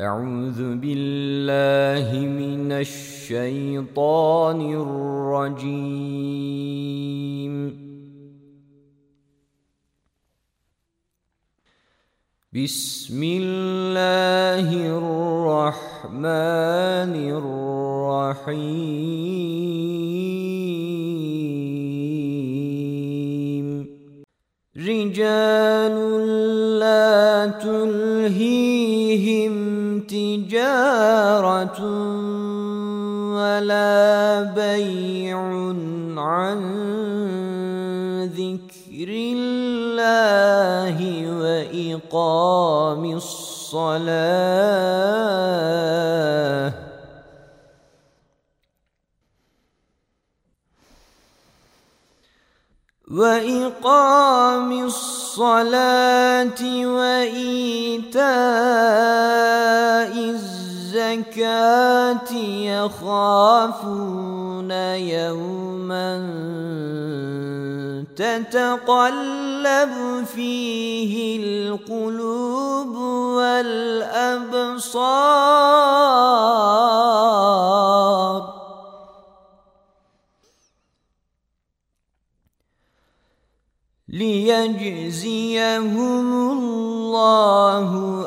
أعوذ بالله من الشيطان الرجيم. بسم الله الرحمن الرحيم. رجال لا تلهيهم تجارة ولا بيع عن ذكر الله وإقام الصلاة. وإقام الصلاة وإيتاء الزكاة يخافون يوما تتقلب فيه القلوب والأبصار ليجزيهم الله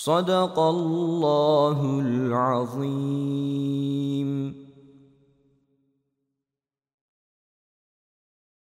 صدق الله العظيم.